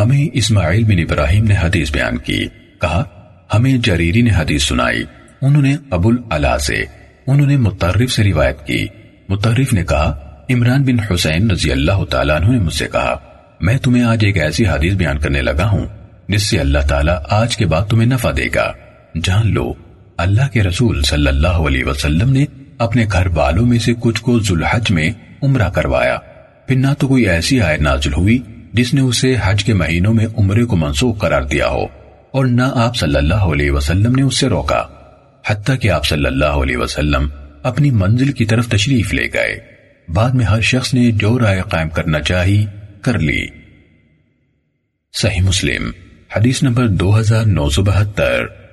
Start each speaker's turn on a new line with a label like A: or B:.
A: ہمیں اسماعیل بن ابراہیم نے حدیث بیان کی۔ کہا، ہمیں جریری نے حدیث سنائی۔ انہوں نے ابو العلا سے، انہوں نے متعرف سے روایت کی۔ متعرف نے کہا، عمران بن حسین رضی اللہ تعالیٰ عنہ نے مجھ سے کہا، میں تمہیں آج ایک ایسی حدیث بیان کرنے لگا ہوں، جس سے اللہ تعالیٰ آج کے بعد تمہیں نفع دے گا۔ جان لو، اللہ کے رسول صلی اللہ علیہ وسلم نے اپنے گھر والوں میں سے کچھ کو ذوالحج میں عمرہ کروایا۔ پھر نہ تو کوئی ایسی آیت نازل ہوئی جس نے اسے حج کے مہینوں میں عمرے کو منسوخ قرار دیا ہو، اور نہ آپ صلی اللہ علیہ وسلم نے اس سے روکا، حتیٰ کہ آپ صلی اللہ علیہ وسلم اپنی منزل کی طرف تشریف لے گئے۔ بعد میں ہر شخص نے جو رائے قائم کرنا چاہی، کر لی۔ صحیح مسلم، حدیث نمبر دو ہزار نو سو بہتر۔